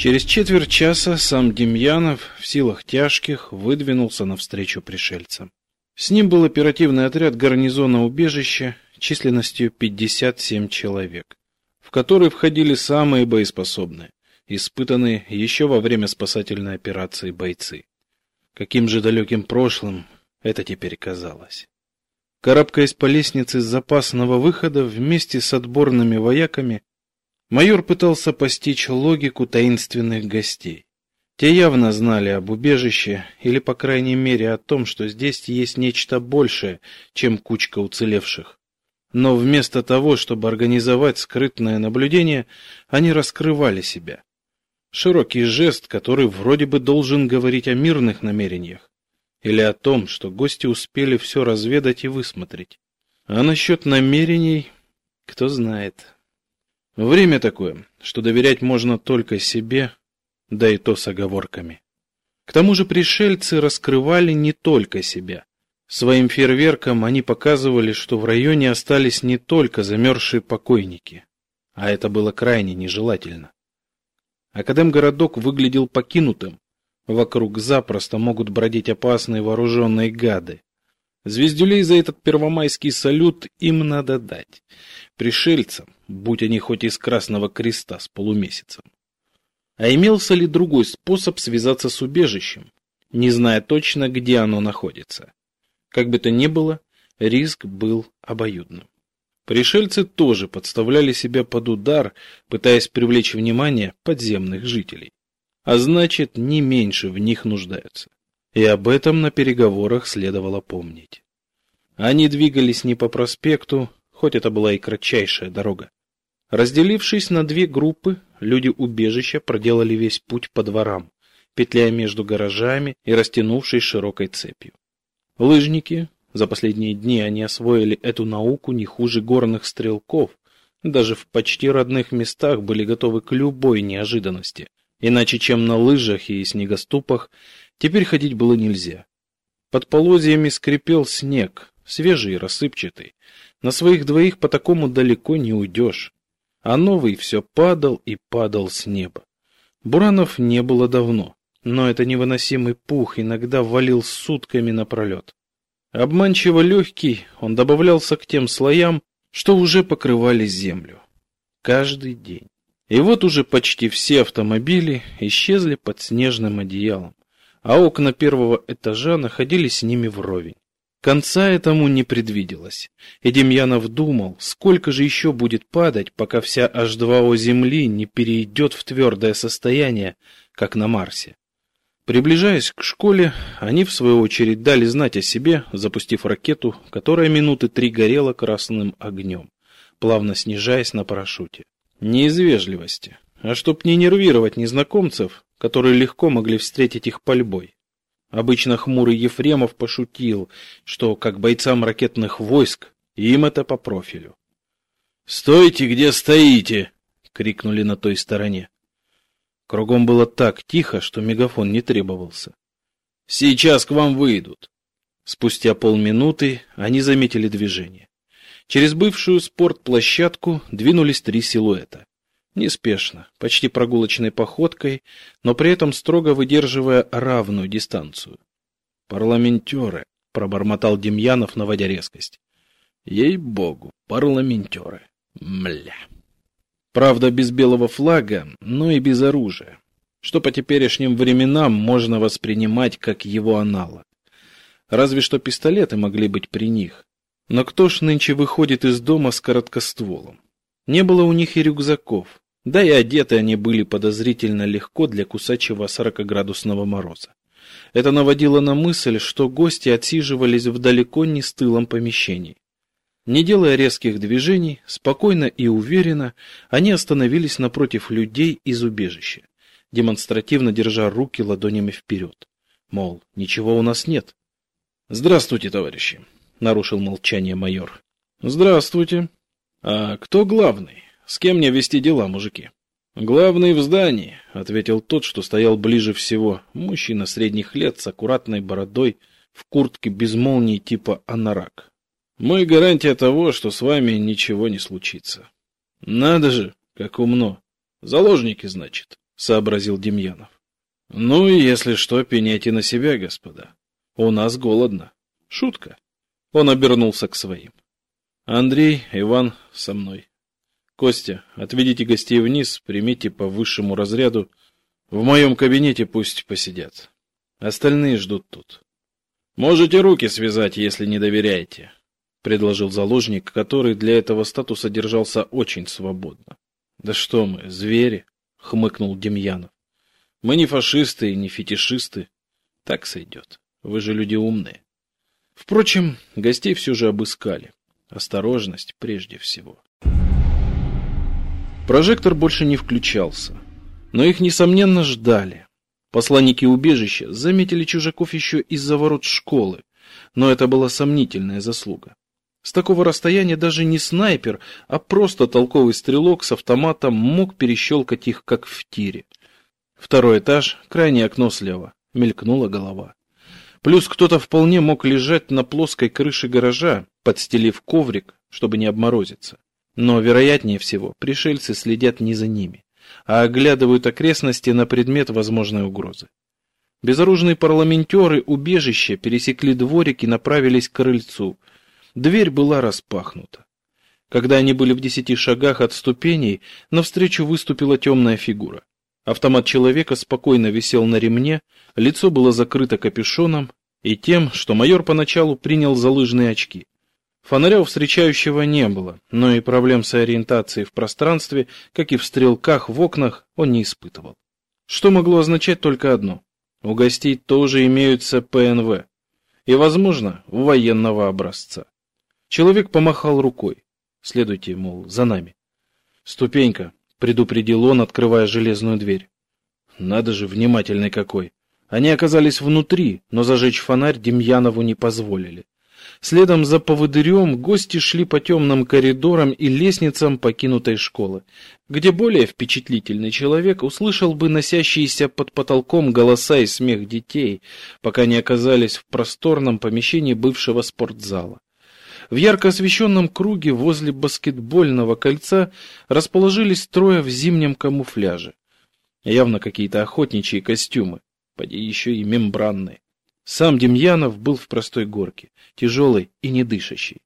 Через четверть часа сам Демьянов в силах тяжких выдвинулся навстречу пришельцам. С ним был оперативный отряд гарнизона убежища численностью 57 человек, в который входили самые боеспособные, испытанные еще во время спасательной операции бойцы. Каким же далеким прошлым это теперь казалось. Карабкаясь по лестнице с запасного выхода вместе с отборными вояками, майор пытался постичь логику таинственных гостей. Те явно знали об убежище или, по крайней мере, о том, что здесь есть нечто большее, чем кучка уцелевших. Но вместо того, чтобы организовать скрытное наблюдение, они раскрывали себя. Широкий жест, который вроде бы должен говорить о мирных намерениях или о том, что гости успели все разведать и высмотреть. А насчет намерений, кто знает. Время такое, что доверять можно только себе, да и то с оговорками. К тому же пришельцы раскрывали не только себя. Своим фейерверком они показывали, что в районе остались не только замерзшие покойники, а это было крайне нежелательно. Академгородок выглядел покинутым. Вокруг запросто могут бродить опасные вооруженные гады. Звездюлей за этот первомайский салют им надо дать. Пришельцам, будь они хоть из Красного Креста с полумесяцем. А имелся ли другой способ связаться с убежищем, не зная точно, где оно находится? Как бы то ни было, риск был обоюдным. Пришельцы тоже подставляли себя под удар, пытаясь привлечь внимание подземных жителей. А значит, не меньше в них нуждаются. И об этом на переговорах следовало помнить. Они двигались не по проспекту, хоть это была и кратчайшая дорога. Разделившись на две группы, люди убежища проделали весь путь по дворам, петляя между гаражами и растянувшись широкой цепью. Лыжники, за последние дни они освоили эту науку не хуже горных стрелков, даже в почти родных местах были готовы к любой неожиданности. Иначе, чем на лыжах и снегоступах, теперь ходить было нельзя. Под полозьями скрипел снег, свежий и рассыпчатый. На своих двоих по такому далеко не уйдешь. А новый все падал и падал с неба. Буранов не было давно, но это невыносимый пух иногда валил сутками напролет. Обманчиво легкий, он добавлялся к тем слоям, что уже покрывали землю. Каждый день. И вот уже почти все автомобили исчезли под снежным одеялом, а окна первого этажа находились с ними вровень. Конца этому не предвиделось, и Демьянов думал, сколько же еще будет падать, пока вся H2O Земли не перейдет в твердое состояние, как на Марсе. Приближаясь к школе, они в свою очередь дали знать о себе, запустив ракету, которая минуты три горела красным огнем, плавно снижаясь на парашюте. Не из вежливости, а чтоб не нервировать незнакомцев, которые легко могли встретить их пальбой. Обычно хмурый Ефремов пошутил, что как бойцам ракетных войск им это по профилю. "Стойте, где стоите!" крикнули на той стороне. Кругом было так тихо, что мегафон не требовался. Сейчас к вам выйдут. Спустя полминуты они заметили движение. Через бывшую спортплощадку двинулись три силуэта. Неспешно, почти прогулочной походкой, но при этом строго выдерживая равную дистанцию. Парламентеры, пробормотал Демьянов, наводя резкость. Ей-богу, парламентеры. Мля. Правда, без белого флага, но и без оружия, что по теперешним временам можно воспринимать как его аналог. Разве что пистолеты могли быть при них. Но кто ж нынче выходит из дома с короткостволом? Не было у них и рюкзаков, да и одеты они были подозрительно легко для кусачего сорокоградусного мороза. Это наводило на мысль, что гости отсиживались в далеко не стылом помещении. Не делая резких движений, спокойно и уверенно, они остановились напротив людей из убежища, демонстративно держа руки ладонями вперед. Мол, ничего у нас нет. Здравствуйте, товарищи, нарушил молчание майор. Здравствуйте. А кто главный? С кем мне вести дела, мужики? Главный в здании, ответил тот, что стоял ближе всего, мужчина средних лет с аккуратной бородой, в куртке без молнии типа анорак. Мы гарантия того, что с вами ничего не случится. Надо же, как умно. Заложники, значит, сообразил Демьянов. Ну если что, пеняйте на себя, господа. У нас голодно. Шутка. Он обернулся к своим. Андрей, Иван, со мной. Костя, отведите гостей вниз, примите по высшему разряду. В моем кабинете пусть посидят. Остальные ждут тут. Можете руки связать, если не доверяете, предложил заложник, который для этого статуса держался очень свободно. Да что мы, звери, хмыкнул Демьянов. Мы не фашисты и не фетишисты. Так сойдет. Вы же люди умные. Впрочем, гостей все же обыскали. Осторожность прежде всего. Прожектор больше не включался, но их несомненно ждали. Посланники убежища заметили чужаков еще из-за ворот школы, но это была сомнительная заслуга. С такого расстояния даже не снайпер, а просто толковый стрелок с автоматом мог перещелкать их, как в тире. Второй этаж, крайнее окно слева, мелькнула голова. Плюс кто-то вполне мог лежать на плоской крыше гаража, подстелив коврик, чтобы не обморозиться. Но, вероятнее всего, пришельцы следят не за ними, а оглядывают окрестности на предмет возможной угрозы. Безоружные парламентеры убежища пересекли дворик и направились к крыльцу. Дверь была распахнута. Когда они были в десяти шагах от ступеней, навстречу выступила темная фигура. Автомат человека спокойно висел на ремне, лицо было закрыто капюшоном и тем, что майор поначалу принял за лыжные очки. Фонаря у встречающего не было, но и проблем с ориентацией в пространстве, как и в стрелках в окнах, он не испытывал. Что могло означать только одно. У гостей тоже имеются ПНВ. И, возможно, военного образца. Человек помахал рукой. Следуйте, мол, за нами. Ступенька, предупредил он, открывая железную дверь. Надо же, внимательный какой. Они оказались внутри, но зажечь фонарь Демьянову не позволили. Следом за поводырем гости шли по темным коридорам и лестницам покинутой школы, где более впечатлительный человек услышал бы носящиеся под потолком голоса и смех детей, пока не оказались в просторном помещении бывшего спортзала. В ярко освещенном круге возле баскетбольного кольца расположились трое в зимнем камуфляже. Явно какие-то охотничьи костюмы, поди еще и мембранные. Сам Демьянов был в простой горке, тяжелой и не дышащей.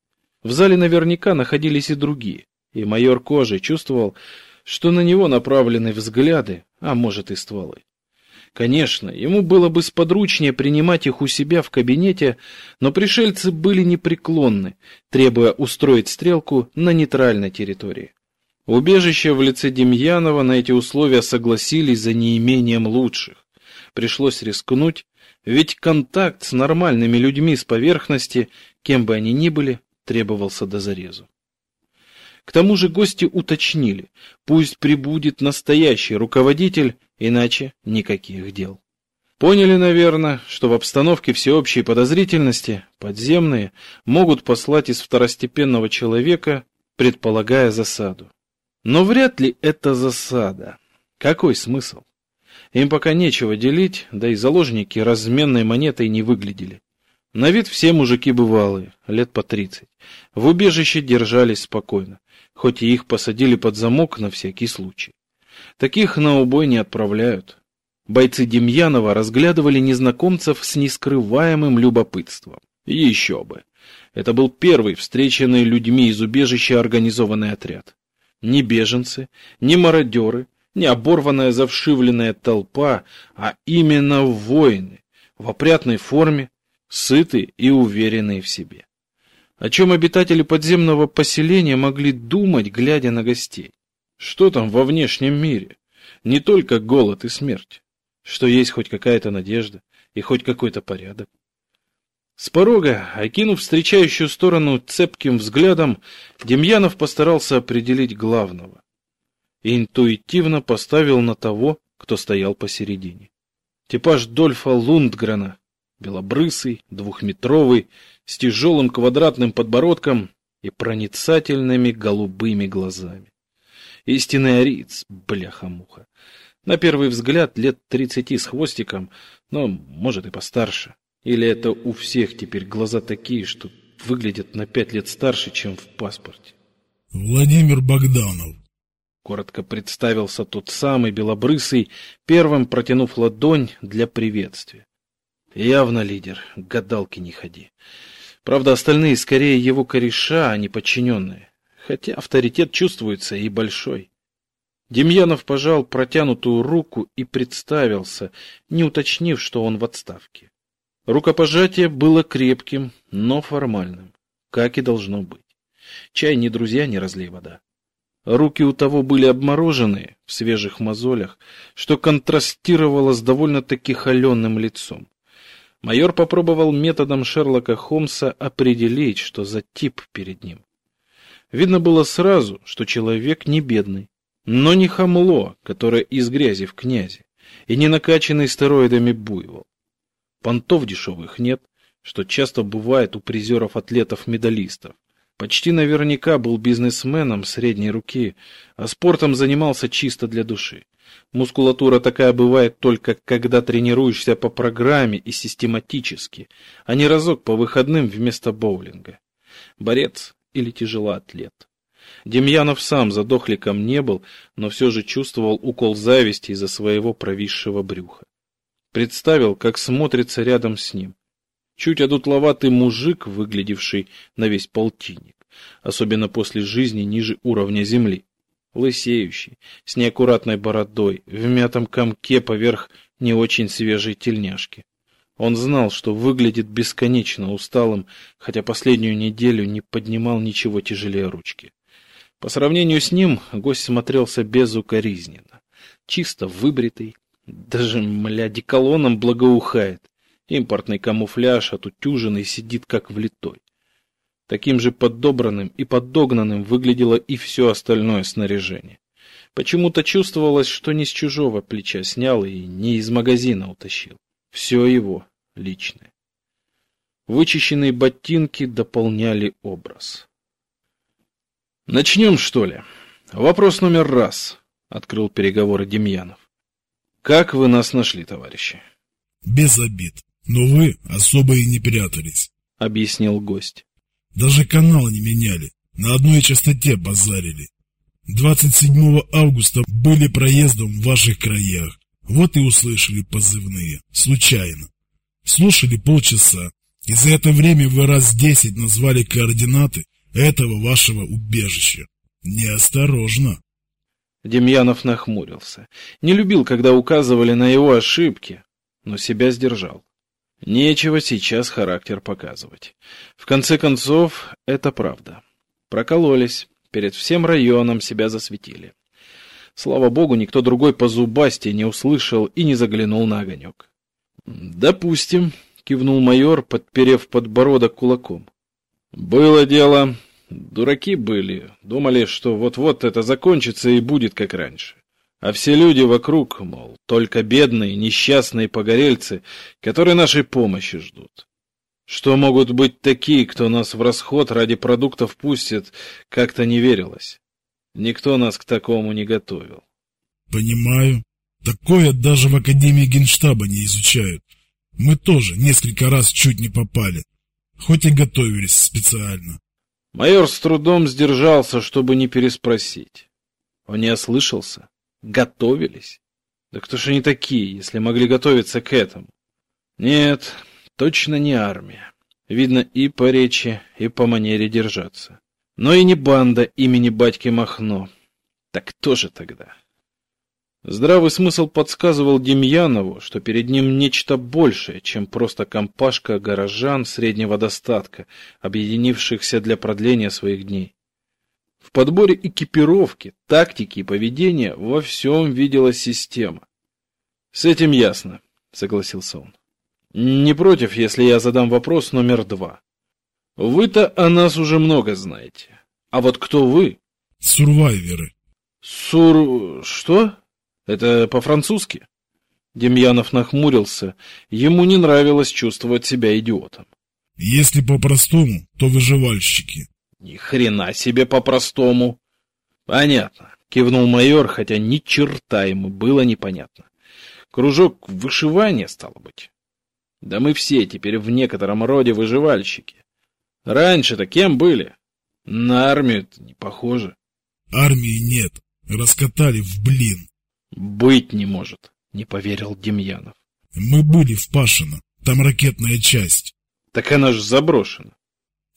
В зале наверняка находились и другие, и майор Кожи чувствовал, что на него направлены взгляды, а может и стволы. Конечно, ему было бы сподручнее принимать их у себя в кабинете, но пришельцы были непреклонны, требуя устроить стрелку на нейтральной территории. Убежище в лице Демьянова на эти условия согласились за неимением лучших. Пришлось рискнуть, ведь контакт с нормальными людьми с поверхности, кем бы они ни были, требовался до зарезу. К тому же гости уточнили, пусть прибудет настоящий руководитель, иначе никаких дел. Поняли, наверное, что в обстановке всеобщей подозрительности подземные могут послать из второстепенного человека, предполагая засаду. Но вряд ли это засада. Какой смысл? Им пока нечего делить, да и заложники разменной монетой не выглядели. На вид все мужики бывалые, лет по тридцать. В убежище держались спокойно, хоть и их посадили под замок на всякий случай. Таких на убой не отправляют. Бойцы Демьянова разглядывали незнакомцев с нескрываемым любопытством. Еще бы. Это был первый встреченный людьми из убежища организованный отряд. Ни беженцы, ни мародеры, ни оборванная завшивленная толпа, а именно воины, в опрятной форме, сытые и уверенные в себе. О чем обитатели подземного поселения могли думать, глядя на гостей? Что там во внешнем мире? Не только голод и смерть. Что есть хоть какая-то надежда и хоть какой-то порядок. С порога, окинув встречающую сторону цепким взглядом, Демьянов постарался определить главного. И интуитивно поставил на того, кто стоял посередине. Типаж Дольфа Лундгрена, белобрысый, двухметровый, с тяжелым квадратным подбородком и проницательными голубыми глазами. Истинный ариец, бляха-муха. На первый взгляд лет тридцати с хвостиком, но, может, и постарше. Или это у всех теперь глаза такие, что выглядят на пять лет старше, чем в паспорте? Владимир Богданов. Коротко представился тот самый белобрысый, первым протянув ладонь для приветствия. Явно лидер, к гадалке не ходи. Правда, остальные скорее его кореша, а не подчиненные. Хотя авторитет чувствуется и большой. Демьянов пожал протянутую руку и представился, не уточнив, что он в отставке. Рукопожатие было крепким, но формальным, как и должно быть. Чай не друзья, не разлей вода. Руки у того были обмороженные, в свежих мозолях, что контрастировало с довольно-таки холеным лицом. Майор попробовал методом Шерлока Холмса определить, что за тип перед ним. Видно было сразу, что человек не бедный, но не хамло, которое из грязи в князи, и не накачанный стероидами буйвол. Понтов дешевых нет, что часто бывает у призеров-атлетов-медалистов. Почти наверняка был бизнесменом средней руки, а спортом занимался чисто для души. Мускулатура такая бывает только когда тренируешься по программе и систематически, а не разок по выходным вместо боулинга. Борец или тяжелоатлет. Демьянов сам задохликом не был, но все же чувствовал укол зависти из-за своего провисшего брюха. Представил, как смотрится рядом с ним. Чуть одутловатый мужик, выглядевший на весь полтинник, особенно после жизни ниже уровня земли. Лысеющий, с неаккуратной бородой, в мятом комке поверх не очень свежей тельняшки. Он знал, что выглядит бесконечно усталым, хотя последнюю неделю не поднимал ничего тяжелее ручки. По сравнению с ним гость смотрелся безукоризненно. Чисто выбритый, даже, мля, деколоном благоухает. Импортный камуфляж, отутюженный, сидит как влитой. Таким же подобранным и подогнанным выглядело и все остальное снаряжение. Почему-то чувствовалось, что не с чужого плеча снял и не из магазина утащил. Все его личное. Вычищенные ботинки дополняли образ. Начнем, что ли? Вопрос номер раз, открыл переговоры Демьянов. Как вы нас нашли, товарищи? Без обид. Но вы особо и не прятались, объяснил гость. Даже канал не меняли, на одной частоте базарили. 27 августа были проездом в ваших краях. Вот и услышали позывные. Случайно. Слушали полчаса. И за это время вы раз десять назвали координаты этого вашего убежища. Неосторожно. Демьянов нахмурился. Не любил, когда указывали на его ошибки, но себя сдержал. Нечего сейчас характер показывать. В конце концов, это правда. Прокололись, перед всем районом себя засветили. Слава богу, никто другой по зубасти не услышал и не заглянул на огонек. «Допустим», — кивнул майор, подперев подбородок кулаком. «Было дело. Дураки были. Думали, что вот-вот это закончится и будет как раньше. А все люди вокруг, мол, только бедные, несчастные погорельцы, которые нашей помощи ждут. Что могут быть такие, кто нас в расход ради продуктов пустит, как-то не верилось. Никто нас к такому не готовил. Понимаю. Такое даже в Академии Генштаба не изучают. Мы тоже несколько раз чуть не попали, хоть и готовились специально. Майор с трудом сдержался, чтобы не переспросить. Он не ослышался. Готовились? Да кто же они такие, если могли готовиться к этому? Нет, точно не армия. Видно и по речи, и по манере держаться. Но и не банда имени батьки Махно. Так кто же тогда? Здравый смысл подсказывал Демьянову, что перед ним нечто большее, чем просто компашка горожан среднего достатка, объединившихся для продления своих дней. В подборе экипировки, тактики и поведения во всем виделась система. С этим ясно, согласился он. Не против, если я задам вопрос номер два. Вы-то о нас уже много знаете. А вот кто вы? Сурвайверы. Сур... что? Это по-французски? Демьянов нахмурился. Ему не нравилось чувствовать себя идиотом. Если по-простому, то выживальщики. Ни хрена себе по-простому. Понятно, кивнул майор, хотя ни черта ему было непонятно. Кружок вышивания, стало быть. Да мы все теперь в некотором роде выживальщики. Раньше-то кем были? На армию не похоже. Армии нет. раскатали в блин. Быть не может, не поверил Демьянов. Мы были в Пашино, там ракетная часть. Так она же заброшена.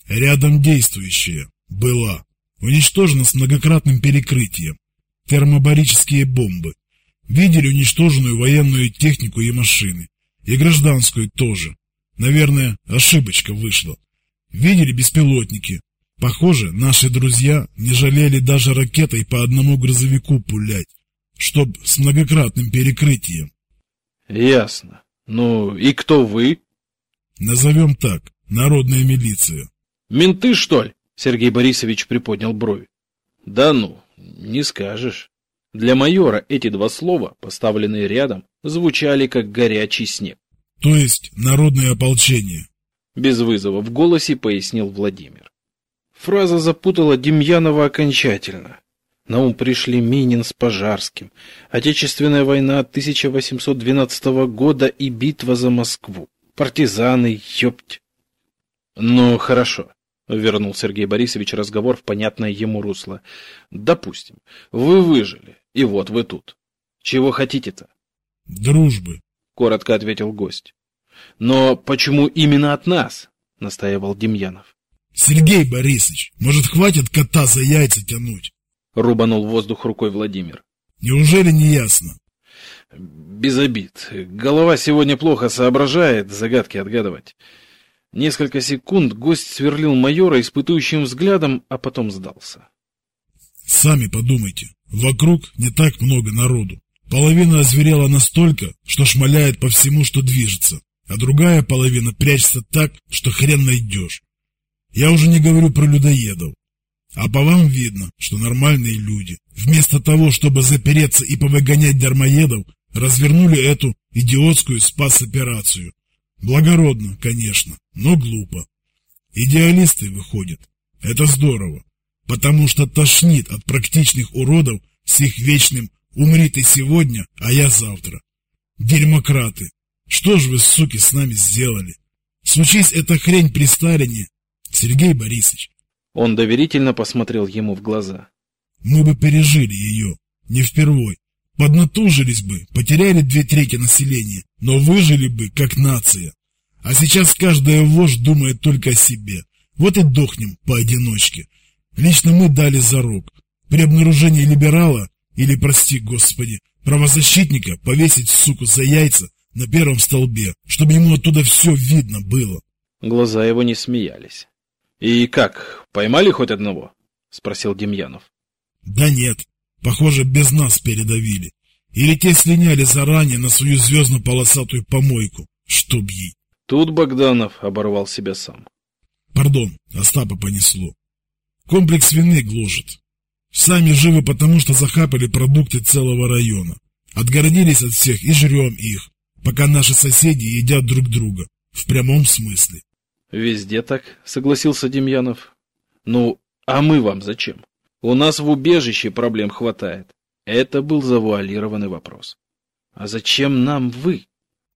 Рядом действующая. Была. Уничтожена с многократным перекрытием. Термобарические бомбы. Видели уничтоженную военную технику и машины. И гражданскую тоже. Наверное, ошибочка вышла. Видели беспилотники. Похоже, наши друзья не жалели даже ракетой по одному грузовику пулять, чтоб с многократным перекрытием. Ясно. Ну и кто вы? Назовем так, народная милиция. Менты, что ли? Сергей Борисович приподнял брови. Да ну, не скажешь. Для майора эти два слова, поставленные рядом, звучали как горячий снег. То есть народное ополчение. Без вызова в голосе пояснил Владимир. Фраза запутала Демьянова окончательно. На ум пришли Минин с Пожарским, Отечественная война 1812 года и битва за Москву. Партизаны, ёпть. Ну, хорошо. Вернул Сергей Борисович разговор в понятное ему русло. Допустим, вы выжили, и вот вы тут. Чего хотите-то? Дружбы, коротко ответил гость. Но почему именно от нас? настаивал Демьянов. Сергей Борисович, может, хватит кота за яйца тянуть? рубанул воздух рукой Владимир. Неужели не ясно? Без обид. Голова сегодня плохо соображает загадки отгадывать. Несколько секунд гость сверлил майора испытующим взглядом, а потом сдался. Сами подумайте, вокруг не так много народу. Половина озверела настолько, что шмаляет по всему, что движется, а другая половина прячется так, что хрен найдешь. Я уже не говорю про людоедов. А по вам видно, что нормальные люди, вместо того, чтобы запереться и повыгонять дармоедов, развернули эту идиотскую спас-операцию, Благородно, конечно, но глупо. Идеалисты выходят. Это здорово, потому что тошнит от практичных уродов с их вечным «умри ты сегодня, а я завтра». Дерьмократы, что ж вы, суки, с нами сделали? Случись эта хрень при Сталине, Сергей Борисович. Он доверительно посмотрел ему в глаза. Мы бы пережили ее, не впервой. Поднатужились бы, потеряли две трети населения, но выжили бы как нация. А сейчас каждая вождь думает только о себе. Вот и дохнем поодиночке. Лично мы дали зарок. При обнаружении либерала, или, прости господи, правозащитника, повесить суку за яйца на первом столбе, чтобы ему оттуда все видно было. Глаза его не смеялись. «И как, поймали хоть одного?» — спросил Демьянов. «Да нет, Похоже, без нас передавили. Или те слиняли заранее на свою звездно-полосатую помойку, чтоб ей. Тут Богданов оборвал себя сам. Пардон, Остапа понесло. Комплекс вины гложет. Сами живы потому, что захапали продукты целого района. Отгородились от всех и жрем их, пока наши соседи едят друг друга. В прямом смысле. Везде так, согласился Демьянов. Ну, а мы вам зачем? У нас в убежище проблем хватает. Это был завуалированный вопрос. А зачем нам вы?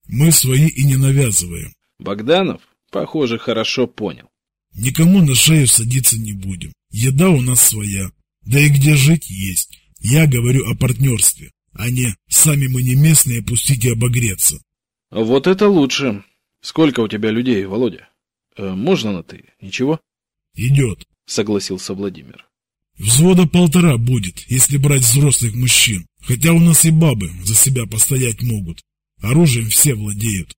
Мы свои и не навязываем. Богданов, похоже, хорошо понял. Никому на шею садиться не будем. Еда у нас своя. Да и где жить есть. Я говорю о партнерстве, а не сами мы не местные, пустите обогреться. Вот это лучше. Сколько у тебя людей, Володя? Э, можно на ты? Ничего? Идет, согласился Владимир. Взвода полтора будет, если брать взрослых мужчин. Хотя у нас и бабы за себя постоять могут. Оружием все владеют.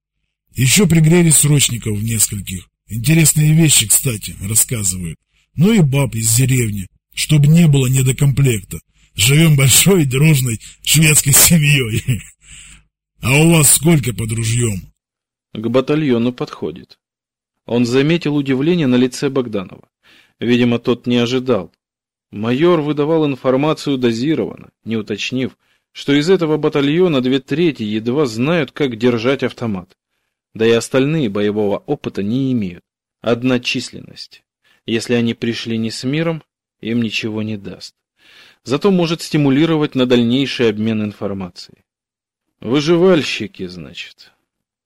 Еще пригрели срочников нескольких. Интересные вещи, кстати, рассказывают. Ну и баб из деревни, чтобы не было недокомплекта. Живем большой, дружной шведской семьей. А у вас сколько под ружьем? К батальону подходит. Он заметил удивление на лице Богданова. Видимо, тот не ожидал, Майор выдавал информацию дозированно, не уточнив, что из этого батальона две трети едва знают, как держать автомат. Да и остальные боевого опыта не имеют. Одна численность. Если они пришли не с миром, им ничего не даст. Зато может стимулировать на дальнейший обмен информацией. Выживальщики, значит,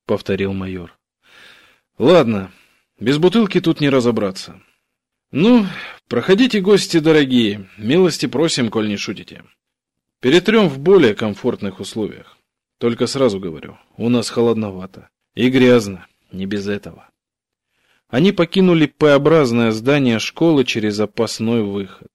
повторил майор. Ладно, без бутылки тут не разобраться. Ну, проходите, гости дорогие, милости просим, коль не шутите. Перетрем в более комфортных условиях. Только сразу говорю, у нас холодновато. И грязно, не без этого. Они покинули П-образное здание школы через запасной выход.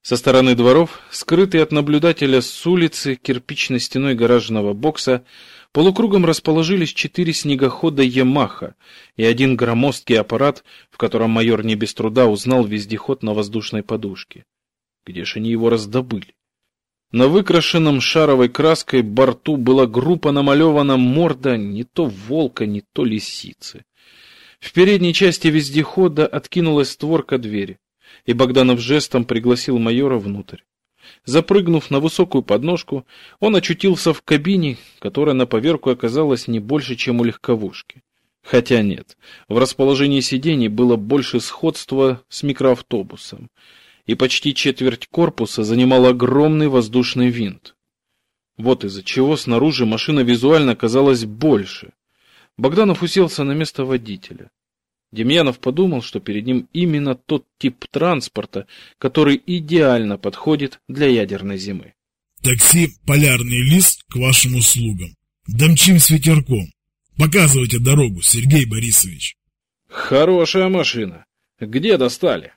Со стороны дворов, скрытый от наблюдателя с улицы кирпичной стеной гаражного бокса, полукругом расположились четыре снегохода «Ямаха» и один громоздкий аппарат, в котором майор не без труда узнал вездеход на воздушной подушке. Где ж они его раздобыли? На выкрашенном шаровой краской борту была группа намалевана морда не то волка, не то лисицы. В передней части вездехода откинулась створка двери и Богданов жестом пригласил майора внутрь. Запрыгнув на высокую подножку, он очутился в кабине, которая на поверку оказалась не больше, чем у легковушки. Хотя нет, в расположении сидений было больше сходства с микроавтобусом, и почти четверть корпуса занимал огромный воздушный винт. Вот из-за чего снаружи машина визуально казалась больше. Богданов уселся на место водителя. Демьянов подумал, что перед ним именно тот тип транспорта, который идеально подходит для ядерной зимы. Такси «Полярный лист» к вашим услугам. Домчим с ветерком. Показывайте дорогу, Сергей Борисович. Хорошая машина. Где достали?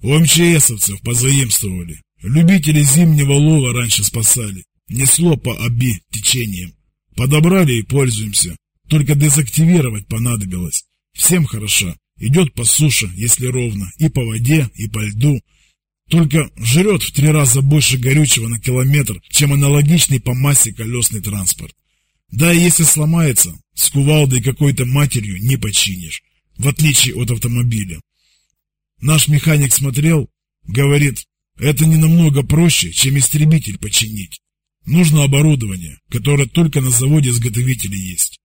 У МЧСовцев позаимствовали. Любители зимнего лова раньше спасали. Несло по оби течениям. Подобрали и пользуемся. Только дезактивировать понадобилось. Всем хороша. Идет по суше, если ровно, и по воде, и по льду. Только жрет в три раза больше горючего на километр, чем аналогичный по массе колесный транспорт. Да и если сломается, с кувалдой какой-то матерью не починишь, в отличие от автомобиля. Наш механик смотрел, говорит, это не намного проще, чем истребитель починить. Нужно оборудование, которое только на заводе изготовителей есть.